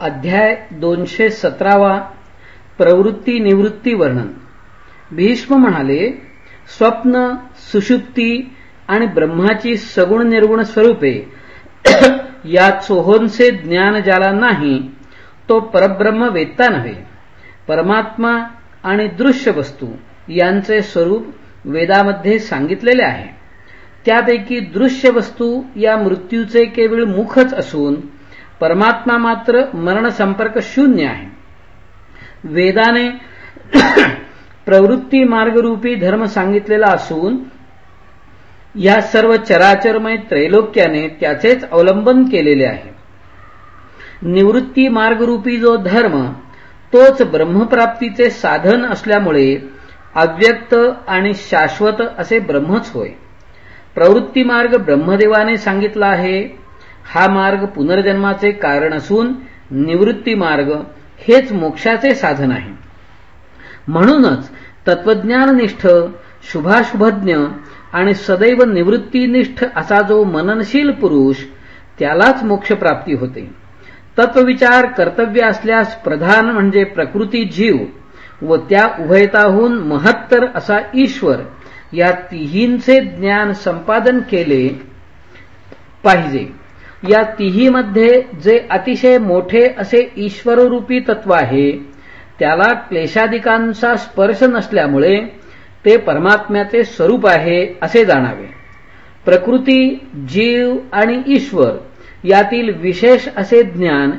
अध्याय दोनशे सतरावा प्रवृत्ती निवृत्ती वर्णन. भीष्म म्हणाले स्वप्न सुषुप्ती आणि ब्रह्माची सगुण निर्गुण स्वरूपे या चोहोंचे ज्ञान ज्याला नाही तो परब्रह्म वेत्ता नव्हे. परमात्मा आणि दृश्य वस्तू यांचे स्वरूप वेदामध्ये सांगितलेले आहे. त्यापैकी दृश्य वस्तू या मृत्यूचे केवळ मुखच असून परमात्मा मात्र मरण संपर्क शून्य आहे. वेदाने प्रवृत्ती मार्गरूपी धर्म सांगितलेला असून या सर्व चराचरमय त्रैलोक्याने त्याचेच अवलंबन केलेले आहे. निवृत्ती मार्गरूपी जो धर्म तोच ब्रह्मप्राप्तीचे साधन असल्यामुळे अव्यक्त आणि शाश्वत असे ब्रह्मच होय. प्रवृत्ती मार्ग ब्रह्मदेवाने सांगितला आहे हा मार्ग पुनर्जन्माचे कारण असून निवृत्ती मार्ग हेच मोक्षाचे साधन आहे. म्हणूनच तत्वज्ञाननिष्ठ शुभाशुभज्ञ आणि सदैव निवृत्तीनिष्ठ असा जो मननशील पुरुष त्यालाच मोक्षप्राप्ती होते. तत्वविचार कर्तव्य असल्यास प्रधान म्हणजे प्रकृती जीव व त्या उभयताहून महत्तर असा ईश्वर या तिहींचे ज्ञान संपादन केले पाहिजे. या तिहीमध्ये जे अतिशय मोठे असे ईश्वररूपी तत्व आहे त्याला क्लेशाधिकांचा स्पर्श नसल्यामुळे ते परमात्म्याचे स्वरूप आहे असे जाणावे. प्रकृती जीव आणि ईश्वर यातील विशेष असे ज्ञान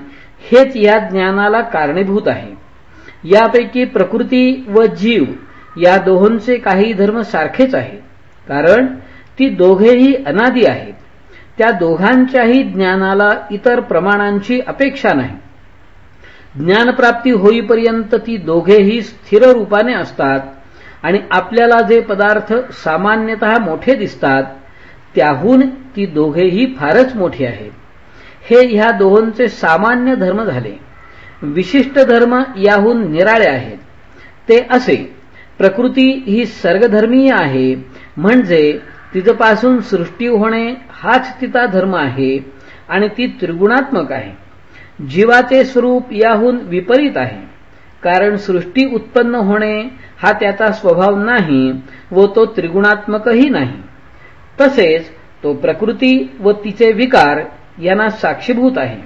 हेच या ज्ञानाला कारणीभूत आहे. यापैकी प्रकृती व जीव या दोहोंचे काही धर्म सारखेच आहेत कारण ती दोघेही अनादी आहेत. त्या दोघांच्याही ज्ञानाला इतर प्रमाणांची अपेक्षा नाही. ज्ञानप्राप्ती होईपर्यंत ती दोघेही स्थिर रूपाने असतात आणि आपल्याला जे पदार्थ सामान्यतः मोठे दिसतात त्याहून ती दोघेही फारच मोठी आहेत हे ह्या दोहोंचे सामान्य धर्म झाले. विशिष्ट धर्म याहून निराळे आहेत. ते असे प्रकृती ही सर्गधर्मीय आहे म्हणजे तिथपासून सृष्टी होणे हाच तिचा धर्म आहे आणि ती त्रिगुणात्मक आहे. जीवाचे स्वरूप याहून विपरीत आहे. कारण सृष्टी उत्पन्न होणे हा त्याचा स्वभाव नाही व तो त्रिगुणात्मकही नाही. तसेच तो प्रकृती व तिचे विकार यांना साक्षीभूत आहे.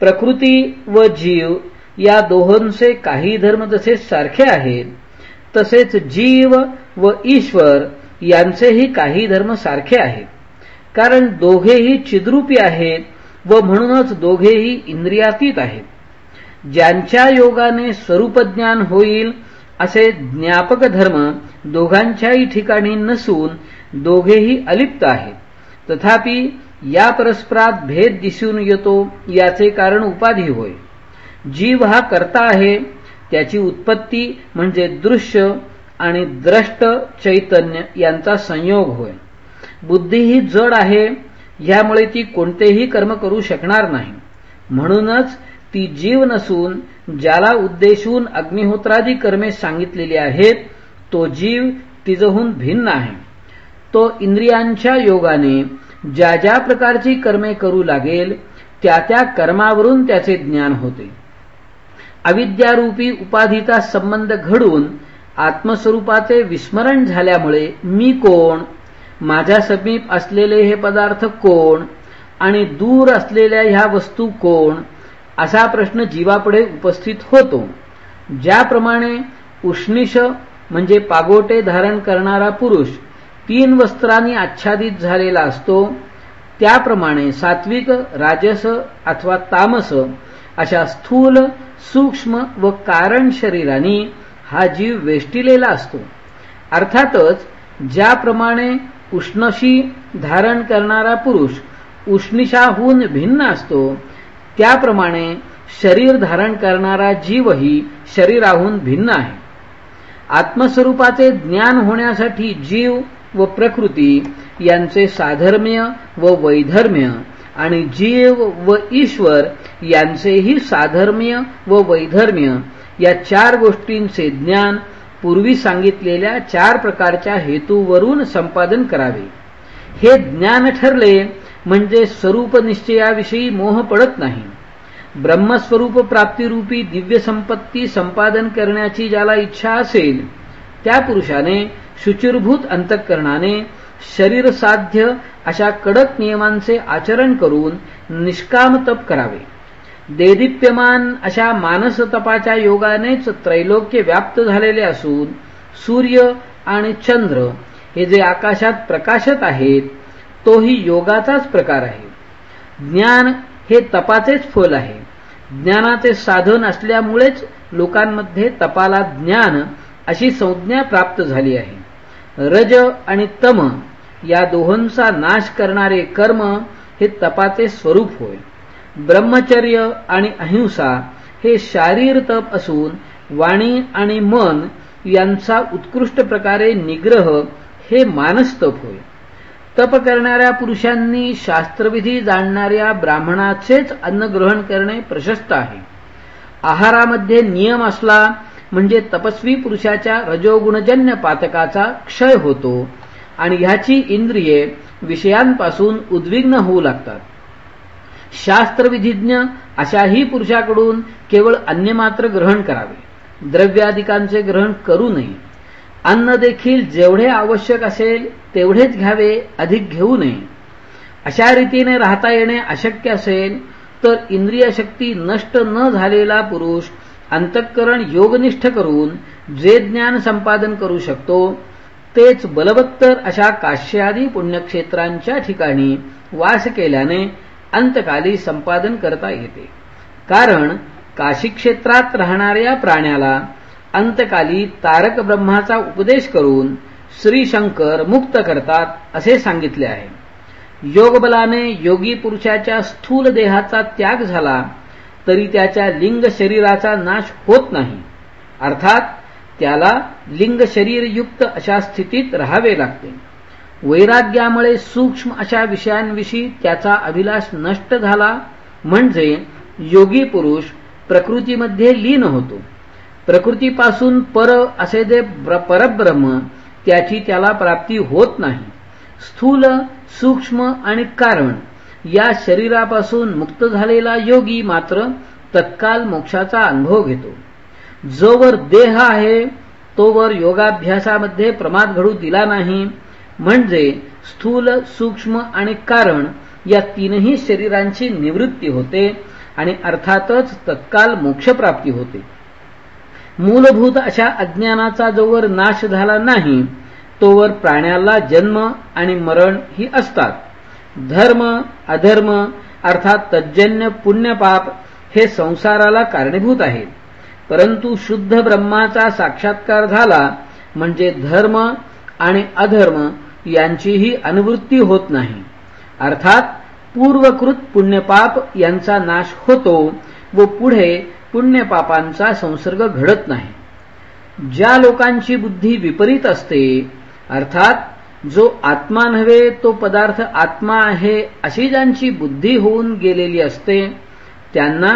प्रकृती व जीव या दोहोंचे काही धर्म जसे सारखे आहेत तसेच जीव व ईश्वर यांचेही काही धर्म सारखे आहेत. कारण दोघेही चिद्रूपी आहेत व म्हणूनच दोघेही इंद्रियातीत आहेत. ज्यांच्या योगाने स्वरूपज्ञान होईल असे ज्ञापक धर्म दोघांच्याही ठिकाणी नसून दोघेही अलिप्त आहेत. तथापि या परस्परात भेद दिसून येतो याचे कारण उपाधी होय. जीव हा करता आहे त्याची उत्पत्ती म्हणजे दृश्य आणि द्रष्ट चैतन्य यांचा संयोग होय. बुद्धी ही जड आहे यामुळे ती कोणतेही कर्म करू शकणार नाही. म्हणूनच ती जीव नसून ज्याला उद्देशून अग्निहोत्रादी कर्मे सांगितलेली आहेत तो जीव तिजहून भिन्न आहे. तो इंद्रियांच्या योगाने ज्या ज्या प्रकारची कर्मे करू लागेल त्या त्या कर्मावरून त्याचे ज्ञान होते. अविद्यारूपी उपाधीचा संबंध घडून आत्मस्वरूपाचे विस्मरण झाल्यामुळे मी कोण माझ्या समीप असलेले हे पदार्थ कोण आणि दूर असलेल्या ह्या वस्तू कोण असा प्रश्न जीवापुढे उपस्थित होतो. ज्याप्रमाणे उष्णिश म्हणजे पागोटे धारण करणारा पुरुष तीन वस्त्रांनी आच्छादित झालेला असतो त्याप्रमाणे सात्विक राजस अथवा तामस अशा स्थूल सूक्ष्म व कारण शरीराने हा जीव वेष्टिलेला असतो. अर्थातच ज्याप्रमाणे उष्णशी धारण करणारा पुरुष उष्णिशाहून भिन्न असतो. त्याप्रमाणे शरीर धारण करणारा जीवही शरीराहून भिन्न आहे. आत्मस्वरूपाचे ज्ञान होण्यासाठी जीव व प्रकृती यांचे साधर्म्य व वैधर्म्य आणि जीव व ईश्वर यांचेही साधर्म्य व वैधर्म्य या चार गोष्टींचे ज्ञान पूर्वी सांगितलेल्या चार प्रकारच्या हेतूवरून संपादन करावे. हे ज्ञान ठरले म्हणजे स्वरूप निश्चयाविषयी मोह पडत नाही. ब्रह्मस्वरूप प्राप्तीरूपी दिव्य संपत्ती संपादन करण्याची ज्याला इच्छा असेल त्या पुरुषाने शुचिरभूत अंतःकरणाने शरीर साध्य अशा कडक नियमांचे आचरण करून निष्काम तप करावे. देदित्यमान अशा मानस तपाच्या योगानेच त्रैलोक्य व्याप्त झालेले असून सूर्य आणि चंद्र हे जे आकाशात प्रकाशत आहेत तोही योगाचाच प्रकार आहे. ज्ञान हे तपाचेच फल आहे. ज्ञानाचे साधन असल्यामुळेच लोकांमध्ये तपाला ज्ञान अशी संज्ञा प्राप्त झाली आहे. रज आणि तम या दोहोंचा नाश करणारे कर्म हे तपाचे स्वरूप होय. ब्रह्मचर्य आणि अहिंसा हे शारीर तप असून वाणी आणि मन यांचा उत्कृष्ट प्रकारे निग्रह हे मानस्तप होय. तप करणाऱ्या पुरुषांनी शास्त्रविधी जाणणाऱ्या ब्राह्मणाचेच अन्न ग्रहण करणे प्रशस्त आहे. आहारामध्ये नियम असला म्हणजे तपस्वी पुरुषाच्या रजोगुणजन्य पातकाचा क्षय होतो आणि ह्याची इंद्रिये विषयांपासून उद्विग्न होऊ लागतात. शास्त्रविधिज्ञ अशाही पुरुषाकडून केवळ अन्य मात्र ग्रहण करावे. द्रव्याधिकांचे ग्रहण करू नये. अन्न देखील जेवढे आवश्यक असेल तेवढेच घ्यावे अधिक घेऊ नये. अशा रीतीने राहता येणे अशक्य असेल तर इंद्रिय शक्ती नष्ट न झालेला पुरुष अंतःकरण योगनिष्ठ करून जे ज्ञान संपादन करू शकतो तेच बलवत्तर अशा काश्यादी पुण्यक्षेत्रांच्या ठिकाणी वास केल्याने अंतकाली संपादन करता येते. कारण काशी क्षेत्रात राहणाऱ्या प्राण्याला अंतकाली तारक ब्रह्माचा उपदेश करून श्री शंकर मुक्त करतात असे सांगितले आहे. योगबलाने योगी पुरुषाच्या स्थूल देहाचा त्याग झाला तरी त्याच्या लिंग शरीराचा नाश होत नाही. अर्थात त्याला लिंग शरीरयुक्त अशा स्थितीत राहावे लागते. वैराग्यामुळे सूक्ष्म अशा विषयांविषयी त्याचा अभिलाष नष्ट झाला म्हणजे योगी पुरुष प्रकृतीमध्ये लीन होतो. प्रकृतीपासून पर असे जे परब्रह्म त्याची त्याला प्राप्ती होत नाही. स्थूल सूक्ष्म आणि कारण या शरीरापासून मुक्त झालेला योगी मात्र तत्काल मोक्षाचा अनुभव घेतो. जोवर देह आहे तोवर योगाभ्यासामध्ये प्रमाद घडू दिला नाही म्हणजे स्थूल सूक्ष्म आणि कारण या तीनही शरीरांची निवृत्ती होते आणि अर्थातच तत्काल मोक्षप्राप्ती होते. मूलभूत अशा अज्ञानाचा जोवर नाश झाला नाही तोवर प्राण्याला जन्म आणि मरण ही असतात. धर्म अधर्म अर्थात तज्जन्य पुण्यपाप हे संसाराला कारणीभूत आहे. परंतु शुद्ध ब्रह्माचा साक्षात्कार झाला म्हणजे धर्म आणि अधर्म यांचीही अनुवृत्ती होत नाही. अर्थात पूर्वकृत पुण्यपाप यांचा नाश होतो व पुढे पुण्यपापांचा संसर्ग घडत नाही. ज्या लोकांची बुद्धी विपरीत असते अर्थात जो आत्मा नव्हे तो पदार्थ आत्मा आहे अशी ज्यांची बुद्धी होऊन गेलेली असते त्यांना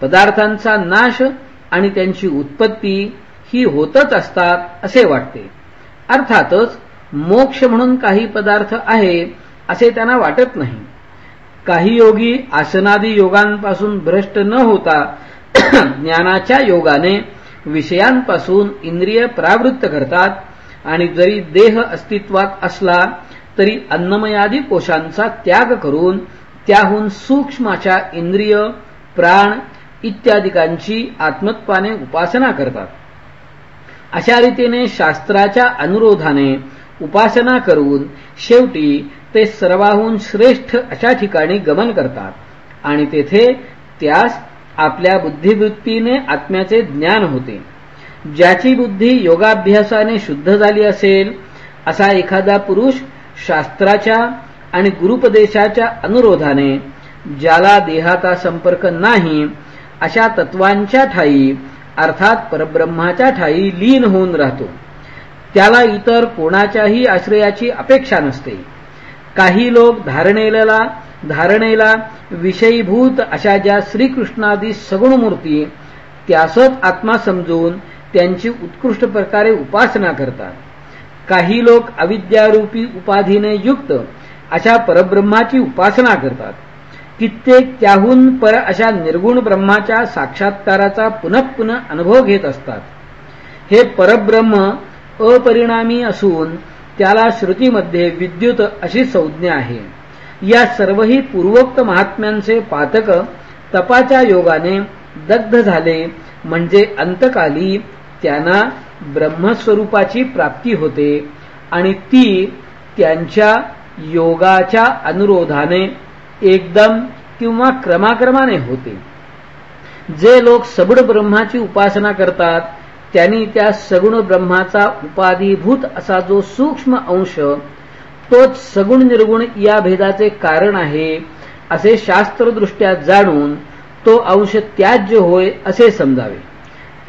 पदार्थांचा नाश आणि त्यांची उत्पत्ती ही होतच असतात असे वाटते. अर्थातच मोक्ष म्हणून काही पदार्थ आहे असे त्यांना वाटत नाही. काही योगी आसनादी योगांपासून भ्रष्ट न होता ज्ञानाच्या योगाने विषयांपासून इंद्रिय प्रावृत्त करतात आणि जरी देह अस्तित्वात असला तरी अन्नमयादी कोशांचा त्याग करून त्याहून सूक्ष्माच्या इंद्रिय प्राण इत्यादिकांची आत्मत्वाने उपासना करतात. अशा रीतीने शास्त्राच्या अनुरोधाने उपासना करून शेवटी ते सर्वाहून श्रेष्ठ अशा ठिकाणी गमन करतात. आणि तेथे त्यास आपल्या बुद्धिवृत्तीने आत्म्याचे ज्ञान होते. ज्याची बुद्धी योगाभ्यासाने शुद्ध झाली असेल असा एखादा पुरुष शास्त्राच्या आणि गुरुपदेशाच्या अनुरोधाने ज्याला देहाचा संपर्क नाही अशा तत्वांच्या ठाई अर्थात परब्रह्माच्या ठाई लीन होऊन राहतो. त्याला इतर कोणाच्याही आश्रयाची अपेक्षा नसते. काही लोक धारणेला धारणेला विषयीभूत अशा ज्या श्रीकृष्णादी सगुण मूर्ती त्यासच आत्मा समजून त्यांची उत्कृष्ट प्रकारे उपासना करतात. काही लोक अविद्यारूपी उपाधीने युक्त अशा परब्रह्माची उपासना करतात. कित्येक त्याहून पर अशा निर्गुण ब्रह्माच्या साक्षात्काराचा पुनः पुनः अनुभव घेत असतात. हे परब्रह्म अपरिणामी असून त्याला श्रुतीमध्ये विद्युत अशी संज्ञा आहे. या सर्वही पूर्वोक्त महात्म्यांचे पातक तपाच्या योगाने दग्ध झाले म्हणजे अंतकाली त्यांना ब्रह्मस्वरूपाची प्राप्ती होते आणि ती त्यांच्या योगाच्या अनुरोधाने एकदम किंवा क्रमाक्रमाने होते. जे लोक सबुड ब्रह्माची उपासना करतात त्यांनी त्या सगुण ब्रह्माचा उपाधिभूत असा जो सूक्ष्म अंश तोच सगुण निर्गुण या भेदाचे कारण आहे असे शास्त्रदृष्ट्या जाणून तो अंश त्याज्य होय असे समजावे.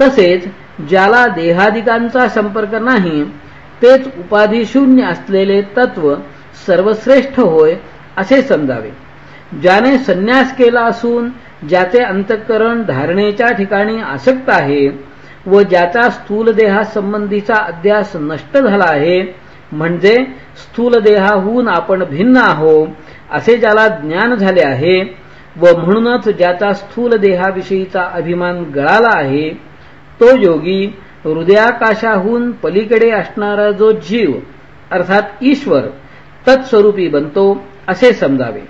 तसेच ज्याला देहादिकांचा संपर्क नाही तेच उपाधिशून्य असलेले तत्व सर्वश्रेष्ठ होय असे समजावे. ज्याने संन्यास केला असून ज्याचे अंतःकरण धारणेच्या ठिकाणी आसक्त आहे व ज्याचा स्थूल देहासंबंधीचा अध्यास नष्ट झाला आहे म्हणजे स्थूल देहाहून आपण भिन्न आहो असे ज्याला ज्ञान झाले आहे व म्हणूनच ज्याचा स्थूल देहाविषयीचा अभिमान गळाला आहे तो योगी हृदयाकाशाहून पलीकडे असणारा जो जीव अर्थात ईश्वर तत्स्वरूपी बनतो असे समजावे.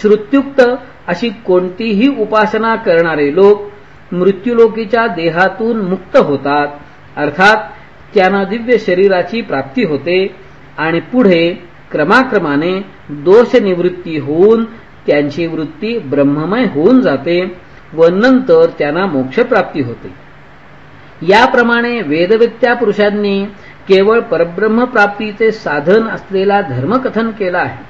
श्रुत्युक्त अशी कोणतीही उपासना करणारे लोक मृत्यूलोकीच्या देहातून मुक्त होतात. अर्थात त्यांना दिव्य शरीराची प्राप्ती होते आणि पुढे क्रमाक्रमाने दोष निवृत्ती होऊन त्यांची वृत्ती ब्रह्ममय होऊन जाते व नंतर त्यांना मोक्षप्राप्ती होते. याप्रमाणे वेदवित्या पुरुषांनी केवळ परब्रह्मप्राप्तीचे साधन असलेला धर्मकथन केला आहे.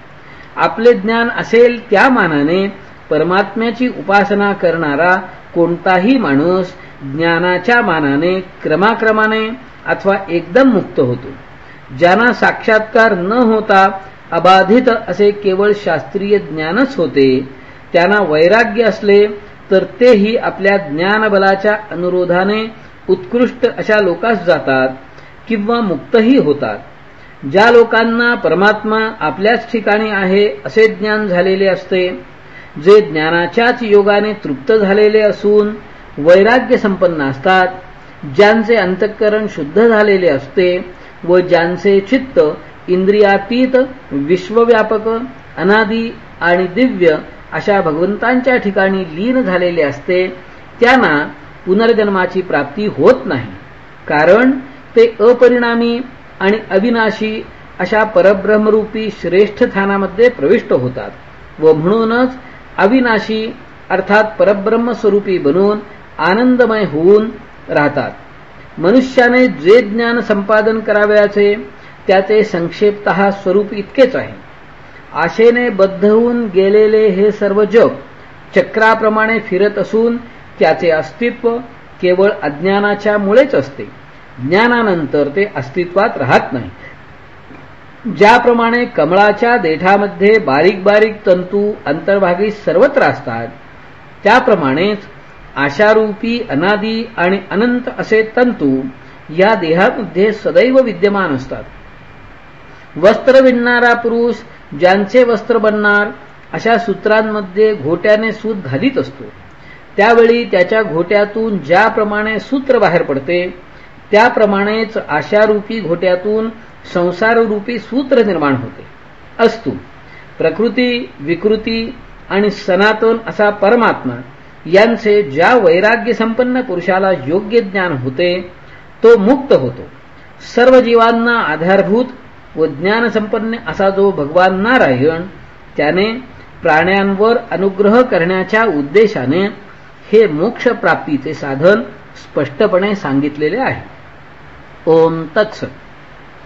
आपले ज्ञान असेल त्या मानाने परमात्म्याची उपासना करणारा कोणताही माणूस ज्ञानाच्या मानाने क्रमाक्रमाने अथवा एकदम मुक्त होतो. ज्यांना साक्षात्कार न होता अबाधित असे केवळ शास्त्रीय ज्ञानच होते त्यांना वैराग्य असले तर तेही आपल्या ज्ञानबलाच्या अनुरोधाने उत्कृष्ट अशा लोकास जातात किंवा मुक्तही होतात. ज्या लोकांना परमात्मा आपल्याच ठिकाणी आहे असे ज्ञान झालेले असते जे ज्ञानाच्याच योगाने तृप्त झालेले असून वैराग्य संपन्न असतात ज्यांचे अंतःकरण शुद्ध झालेले असते व ज्यांचे चित्त इंद्रियातीत विश्वव्यापक अनादी आणि दिव्य अशा भगवंतांच्या ठिकाणी लीन झालेले असते त्यांना पुनर्जन्माची प्राप्ती होत नाही. कारण ते अपरिणामी आणि अविनाशी अशा परब्रह्मरूपी श्रेष्ठ स्थानामध्ये प्रविष्ट होतात व म्हणूनच अविनाशी अर्थात परब्रह्म स्वरूपी बनून आनंदमय होऊन राहतात. मनुष्याने जे ज्ञान संपादन करावयाचे त्याचे संक्षेपत स्वरूप इतकेच आहे. आशेने बद्ध होऊन गेलेले हे सर्व जग चक्राप्रमाणे फिरत असून त्याचे अस्तित्व केवळ अज्ञानाच्या मुळेच असते. ज्ञानानंतर ते अस्तित्वात राहत नाही. ज्याप्रमाणे कमळाच्या देठामध्ये बारीक बारीक तंतू अंतर्भागी सर्वत्र असतात त्याप्रमाणेच आशारूपी अनादी आणि अनंत असे तंतू या देहामध्ये सदैव विद्यमान असतात. वस्त्र विणणारा पुरुष ज्यांचे वस्त्र बनणार अशा सूत्रांमध्ये घोट्याने सूत घालीत असतो. त्यावेळी त्याच्या घोट्यातून ज्याप्रमाणे सूत्र बाहेर पडते त्याप्रमाणेच आशारूपी घोट्यातून संसाररूपी सूत्र निर्माण होते. असतो प्रकृती विकृती आणि सनातन असा परमात्मा यांचे ज्या वैराग्य संपन्न पुरुषाला योग्य ज्ञान होते तो मुक्त होतो. सर्व जीवांना आधारभूत व ज्ञानसंपन्न असा जो भगवान नारायण त्याने प्राण्यांवर अनुग्रह करण्याच्या उद्देशाने हे मोक्ष प्राप्तीचे साधन स्पष्टपणे सांगितलेले आहे. ओम तत्सत.